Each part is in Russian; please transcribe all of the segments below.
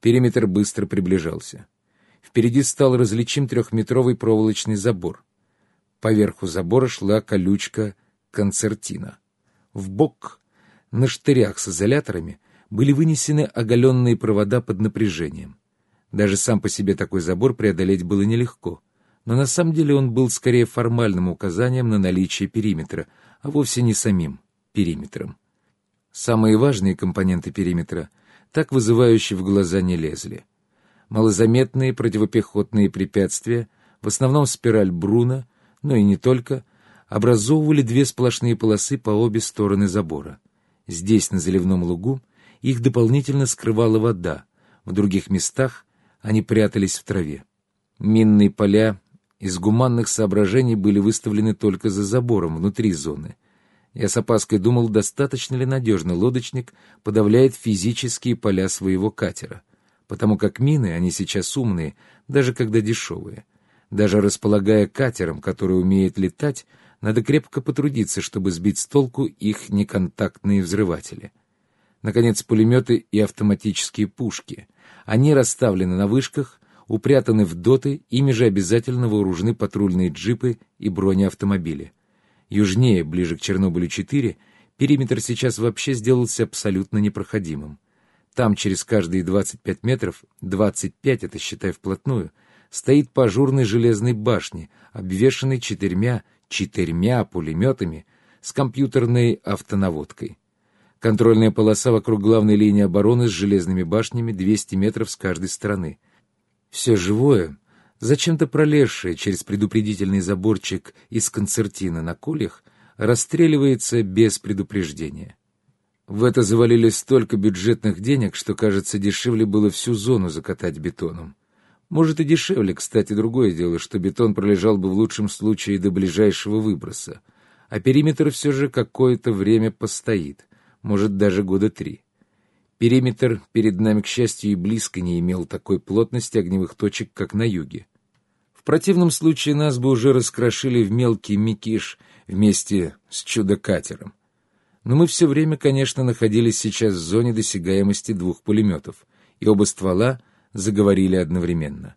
Периметр быстро приближался. Впереди стал различим трехметровый проволочный забор. Поверху забора шла колючка концертина. В бок на штырях с изоляторами были вынесены оголенные провода под напряжением. Даже сам по себе такой забор преодолеть было нелегко, но на самом деле он был скорее формальным указанием на наличие периметра, а вовсе не самим периметром. Самые важные компоненты периметра так вызывающие в глаза не лезли. Малозаметные противопехотные препятствия, в основном спираль Бруна, но и не только, образовывали две сплошные полосы по обе стороны забора. Здесь, на заливном лугу, их дополнительно скрывала вода, в других местах они прятались в траве. Минные поля из гуманных соображений были выставлены только за забором, внутри зоны. Я с опаской думал, достаточно ли надежно лодочник подавляет физические поля своего катера, потому как мины, они сейчас умные, даже когда дешевые. Даже располагая катером, который умеет летать, надо крепко потрудиться, чтобы сбить с толку их неконтактные взрыватели. Наконец, пулеметы и автоматические пушки. Они расставлены на вышках, упрятаны в доты, ими же обязательно вооружены патрульные джипы и бронеавтомобили. Южнее, ближе к Чернобылю-4, периметр сейчас вообще сделался абсолютно непроходимым. Там через каждые 25 метров, 25 это считай вплотную, стоит по ажурной железной башне, обвешанной четырьмя, четырьмя пулеметами с компьютерной автонаводкой. Контрольная полоса вокруг главной линии обороны с железными башнями 200 метров с каждой стороны. Все живое, зачем-то пролезшее через предупредительный заборчик из концертина на кольях, расстреливается без предупреждения. В это завалили столько бюджетных денег, что, кажется, дешевле было всю зону закатать бетоном. Может и дешевле, кстати, другое дело, что бетон пролежал бы в лучшем случае до ближайшего выброса, а периметр все же какое-то время постоит, может даже года три. Периметр перед нами, к счастью, и близко не имел такой плотности огневых точек, как на юге. В противном случае нас бы уже раскрошили в мелкий микиш вместе с чудо-катером. Но мы все время, конечно, находились сейчас в зоне досягаемости двух пулеметов, и оба ствола — заговорили одновременно.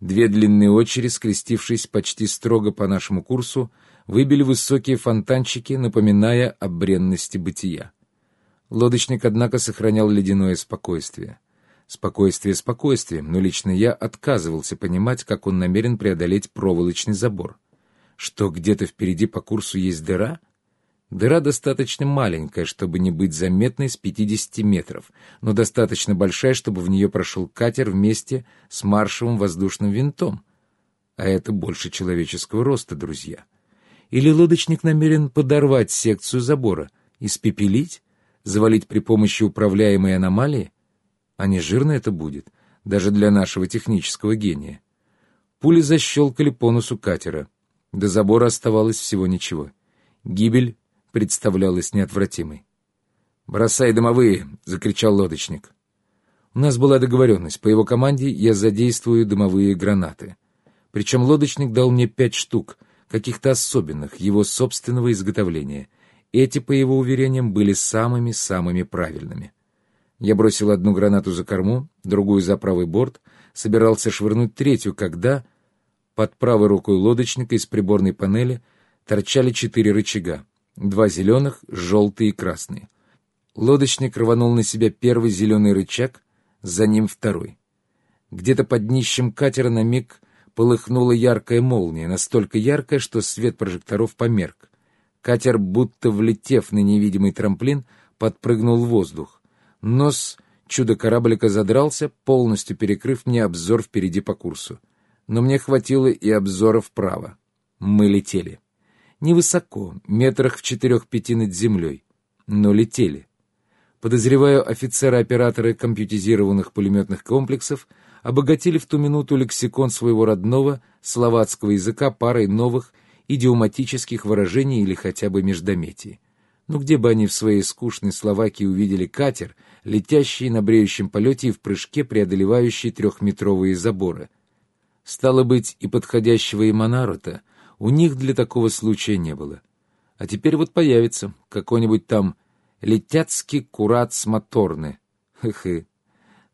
Две длинные очереди, скрестившись почти строго по нашему курсу, выбили высокие фонтанчики, напоминая о бренности бытия. Лодочник, однако, сохранял ледяное спокойствие. Спокойствие спокойствием, но лично я отказывался понимать, как он намерен преодолеть проволочный забор. Что где-то впереди по курсу есть дыра? Дыра достаточно маленькая, чтобы не быть заметной с 50 метров, но достаточно большая, чтобы в нее прошел катер вместе с маршевым воздушным винтом. А это больше человеческого роста, друзья. Или лодочник намерен подорвать секцию забора, испепелить, завалить при помощи управляемой аномалии? А не жирно это будет, даже для нашего технического гения. Пули защелкали по носу катера. До забора оставалось всего ничего. Гибель представлялась неотвратимой. «Бросай дымовые!» — закричал лодочник. У нас была договоренность. По его команде я задействую дымовые гранаты. Причем лодочник дал мне пять штук, каких-то особенных, его собственного изготовления. Эти, по его уверениям, были самыми-самыми правильными. Я бросил одну гранату за корму, другую за правый борт, собирался швырнуть третью, когда под правой рукой лодочника из приборной панели торчали четыре рычага. Два зеленых, желтые и красные. Лодочник рванул на себя первый зеленый рычаг, за ним второй. Где-то под днищем катера на миг полыхнула яркая молния, настолько яркая, что свет прожекторов померк. Катер, будто влетев на невидимый трамплин, подпрыгнул в воздух. Нос чудо-кораблика задрался, полностью перекрыв мне обзор впереди по курсу. Но мне хватило и обзора вправо. Мы летели невысоко, метрах в четырех-пяти над землей, но летели. Подозреваю, офицеры-операторы компьютизированных пулеметных комплексов обогатили в ту минуту лексикон своего родного словацкого языка парой новых идиоматических выражений или хотя бы междометий. Ну где бы они в своей скучной Словакии увидели катер, летящий на бреющем полете и в прыжке преодолевающий трехметровые заборы? Стало быть, и подходящего и Монарута — у них для такого случая не было. А теперь вот появится какой-нибудь там летяцкий курац моторный. Хы-хы.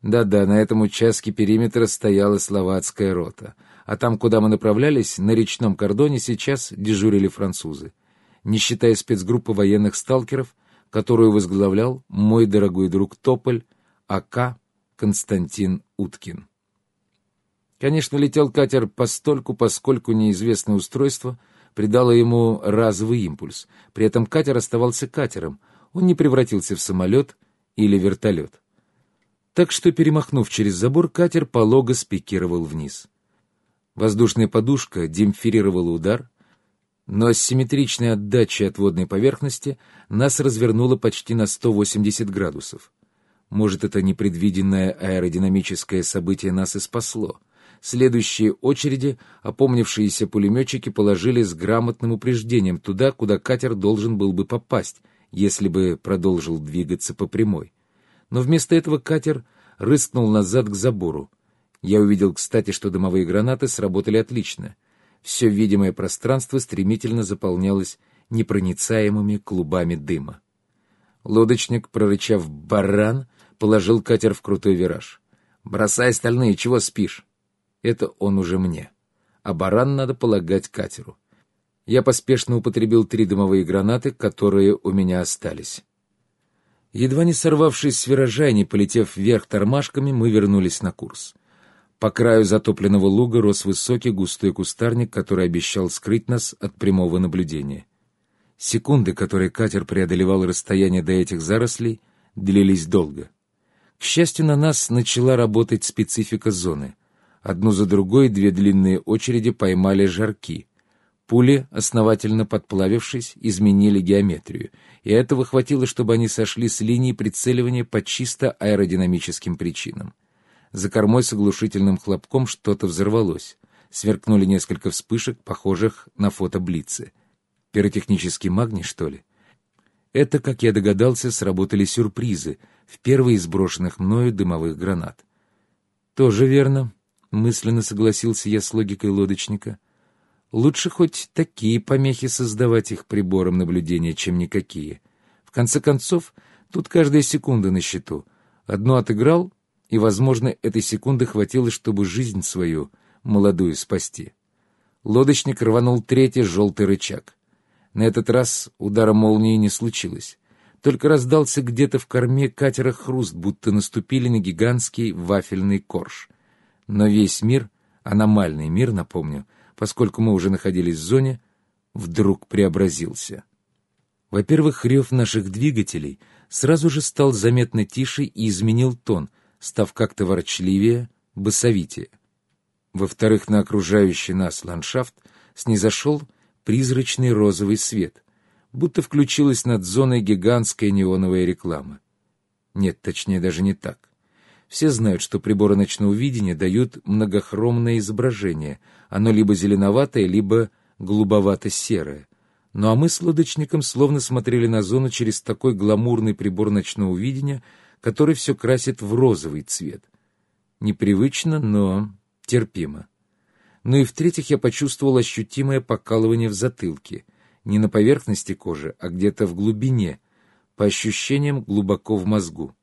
Да-да, на этом участке периметра стояла словацкая рота, а там, куда мы направлялись, на речном кордоне сейчас дежурили французы. Не считая спецгруппы военных сталкеров, которую возглавлял мой дорогой друг Тополь, АК Константин Уткин. Конечно, летел катер постольку, поскольку неизвестное устройство придало ему разовый импульс. При этом катер оставался катером, он не превратился в самолет или вертолет так что, перемахнув через забор, катер полого спикировал вниз. Воздушная подушка демпферировала удар, но с симметричной отдачей от водной поверхности нас развернуло почти на 180 градусов. Может, это непредвиденное аэродинамическое событие нас и спасло. Следующие очереди опомнившиеся пулеметчики положили с грамотным упреждением туда, куда катер должен был бы попасть, если бы продолжил двигаться по прямой но вместо этого катер рыскнул назад к забору. Я увидел, кстати, что дымовые гранаты сработали отлично. Все видимое пространство стремительно заполнялось непроницаемыми клубами дыма. Лодочник, прорычав «баран», положил катер в крутой вираж. «Бросай стальные, чего спишь?» Это он уже мне. А баран надо полагать катеру. Я поспешно употребил три дымовые гранаты, которые у меня остались. Едва не сорвавшись с виража и не полетев вверх тормашками, мы вернулись на курс. По краю затопленного луга рос высокий густой кустарник, который обещал скрыть нас от прямого наблюдения. Секунды, которые катер преодолевал расстояние до этих зарослей, длились долго. К счастью, на нас начала работать специфика зоны. Одну за другой две длинные очереди поймали жарки — Пули, основательно подплавившись, изменили геометрию, и этого хватило, чтобы они сошли с линии прицеливания по чисто аэродинамическим причинам. За кормой с оглушительным хлопком что-то взорвалось. Сверкнули несколько вспышек, похожих на фотоблицы. Пиротехнический магний, что ли? Это, как я догадался, сработали сюрпризы в первой из брошенных мною дымовых гранат. «Тоже верно», — мысленно согласился я с логикой лодочника. Лучше хоть такие помехи создавать их прибором наблюдения, чем никакие. В конце концов, тут каждая секунда на счету. Одну отыграл, и, возможно, этой секунды хватило, чтобы жизнь свою молодую спасти. Лодочник рванул третий желтый рычаг. На этот раз удара молнии не случилось. Только раздался где-то в корме катера хруст, будто наступили на гигантский вафельный корж. Но весь мир, аномальный мир, напомню, поскольку мы уже находились в зоне, вдруг преобразился. Во-первых, рев наших двигателей сразу же стал заметно тише и изменил тон, став как-то ворчливее, басовитее. Во-вторых, на окружающий нас ландшафт снизошел призрачный розовый свет, будто включилась над зоной гигантская неоновая реклама. Нет, точнее, даже не так. Все знают, что приборы ночного видения дают многохромное изображение. Оно либо зеленоватое, либо голубовато-серое. Ну а мы с лодочником словно смотрели на зону через такой гламурный прибор ночного видения, который все красит в розовый цвет. Непривычно, но терпимо. Ну и в-третьих, я почувствовал ощутимое покалывание в затылке. Не на поверхности кожи, а где-то в глубине, по ощущениям глубоко в мозгу.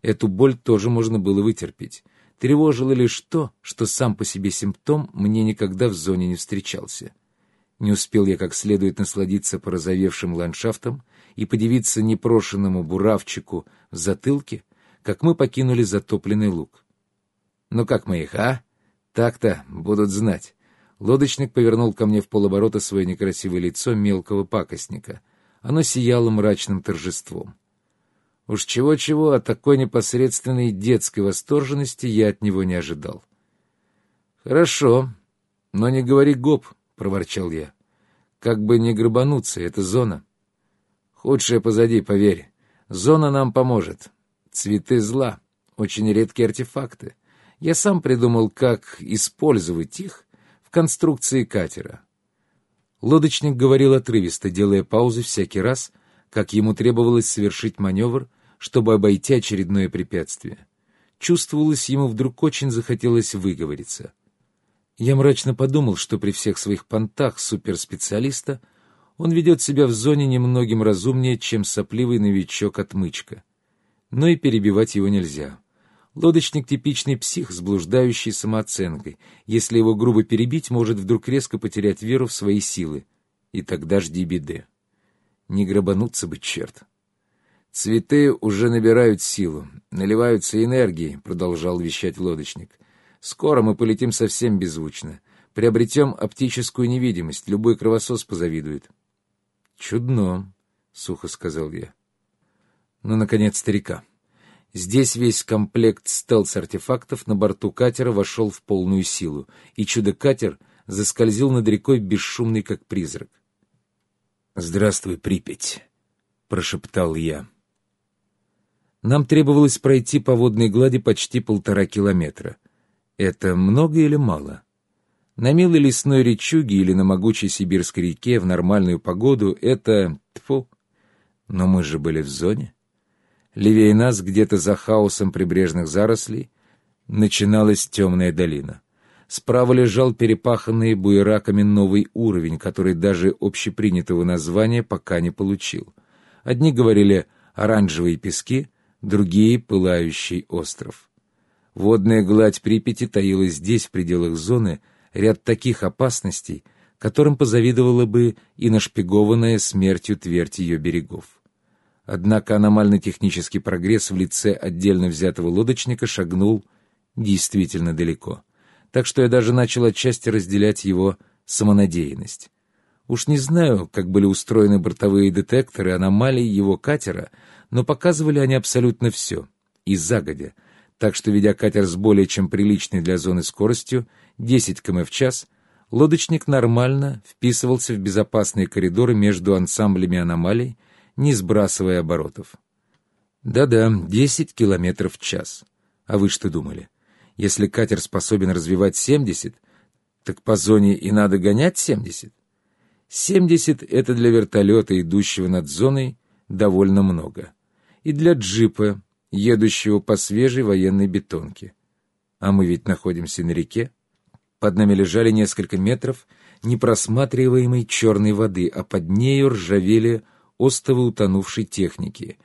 Эту боль тоже можно было вытерпеть. Тревожило лишь то, что сам по себе симптом мне никогда в зоне не встречался. Не успел я как следует насладиться порозовевшим ландшафтом и подивиться непрошенному буравчику в затылке, как мы покинули затопленный луг. «Ну как мы их, а? Так-то будут знать». Лодочник повернул ко мне в полоборота свое некрасивое лицо мелкого пакостника. Оно сияло мрачным торжеством. Уж чего-чего, а такой непосредственной детской восторженности я от него не ожидал. «Хорошо, но не говори гоп», — проворчал я. «Как бы не грабануться, это зона». «Худшее позади, поверь. Зона нам поможет. Цветы зла, очень редкие артефакты. Я сам придумал, как использовать их в конструкции катера». Лодочник говорил отрывисто, делая паузы всякий раз, как ему требовалось совершить маневр, чтобы обойти очередное препятствие. Чувствовалось, ему вдруг очень захотелось выговориться. Я мрачно подумал, что при всех своих понтах суперспециалиста он ведет себя в зоне немногим разумнее, чем сопливый новичок-отмычка. Но и перебивать его нельзя. Лодочник — типичный псих с блуждающей самооценкой. Если его грубо перебить, может вдруг резко потерять веру в свои силы. И тогда жди беды. Не грабануться бы, черт. «Цветы уже набирают силу, наливаются энергией», — продолжал вещать лодочник. «Скоро мы полетим совсем беззвучно. Приобретем оптическую невидимость, любой кровосос позавидует». «Чудно», — сухо сказал я. «Ну, наконец, старика». Здесь весь комплект стелс-артефактов на борту катера вошел в полную силу, и чудо-катер заскользил над рекой бесшумный, как призрак. «Здравствуй, Припять», — прошептал я. Нам требовалось пройти по водной глади почти полтора километра. Это много или мало? На милой лесной речуге или на могучей сибирской реке в нормальную погоду это... Тьфу! Но мы же были в зоне. Левее нас, где-то за хаосом прибрежных зарослей, начиналась темная долина. Справа лежал перепаханный буераками новый уровень, который даже общепринятого названия пока не получил. Одни говорили «оранжевые пески», другие — «пылающий остров». Водная гладь Припяти таила здесь, в пределах зоны, ряд таких опасностей, которым позавидовала бы и нашпигованная смертью твердь ее берегов. Однако аномально-технический прогресс в лице отдельно взятого лодочника шагнул действительно далеко. Так что я даже начал отчасти разделять его самонадеянность. Уж не знаю, как были устроены бортовые детекторы аномалий его катера, но показывали они абсолютно все, и загодя, так что, ведя катер с более чем приличной для зоны скоростью, 10 км в час, лодочник нормально вписывался в безопасные коридоры между ансамблями аномалий, не сбрасывая оборотов. Да-да, 10 километров в час. А вы что думали? Если катер способен развивать 70, так по зоне и надо гонять 70? 70 — это для вертолета, идущего над зоной, довольно много. И для джипа, едущего по свежей военной бетонке. А мы ведь находимся на реке. Под нами лежали несколько метров непросматриваемой черной воды, а под нею ржавели остовы утонувшей техники.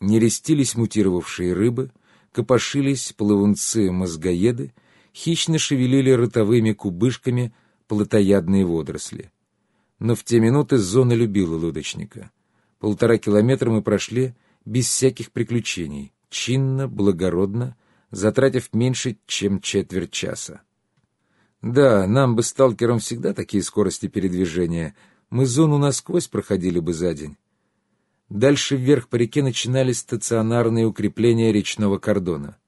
Нерестились мутировавшие рыбы, копошились плавунцы-мозгоеды, хищно шевелили ротовыми кубышками плотоядные водоросли. Но в те минуты зона любила лодочника. Полтора километра мы прошли без всяких приключений, чинно, благородно, затратив меньше, чем четверть часа. Да, нам бы, сталкерам, всегда такие скорости передвижения. Мы зону насквозь проходили бы за день. Дальше вверх по реке начинались стационарные укрепления речного кордона.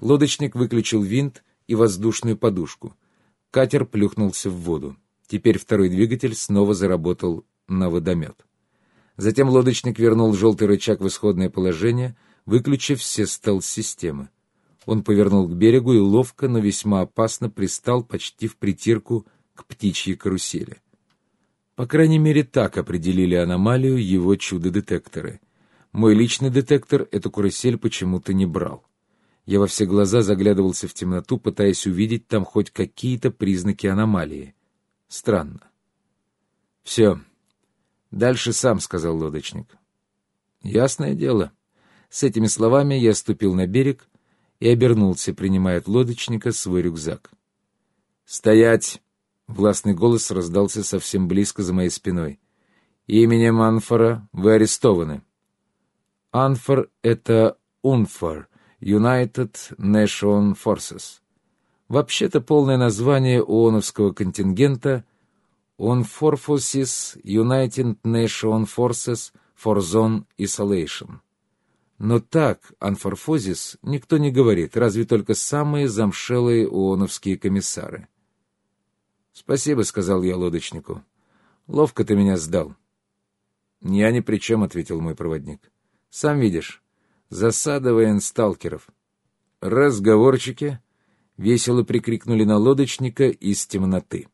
Лодочник выключил винт и воздушную подушку. Катер плюхнулся в воду. Теперь второй двигатель снова заработал на водомет. Затем лодочник вернул желтый рычаг в исходное положение, выключив все стелс-системы. Он повернул к берегу и ловко, но весьма опасно пристал почти в притирку к птичьей карусели. По крайней мере, так определили аномалию его чудо-детекторы. Мой личный детектор эту карусель почему-то не брал. Я во все глаза заглядывался в темноту, пытаясь увидеть там хоть какие-то признаки аномалии. Странно. «Все. Дальше сам», — сказал лодочник. «Ясное дело». С этими словами я ступил на берег и обернулся, принимая от лодочника свой рюкзак. «Стоять!» Властный голос раздался совсем близко за моей спиной. «Именем Анфора вы арестованы». Анфор — это UNFOR, United Nation Forces. Вообще-то полное название ООНовского контингента UNFORFOSIS United Nation Forces for Zone Isolation. Но так, анфорфозис, никто не говорит, разве только самые замшелые ООНовские комиссары. «Спасибо», — сказал я лодочнику. «Ловко ты меня сдал». «Я ни при чем», — ответил мой проводник. «Сам видишь, засада военсталкеров». «Разговорчики», — весело прикрикнули на лодочника из темноты.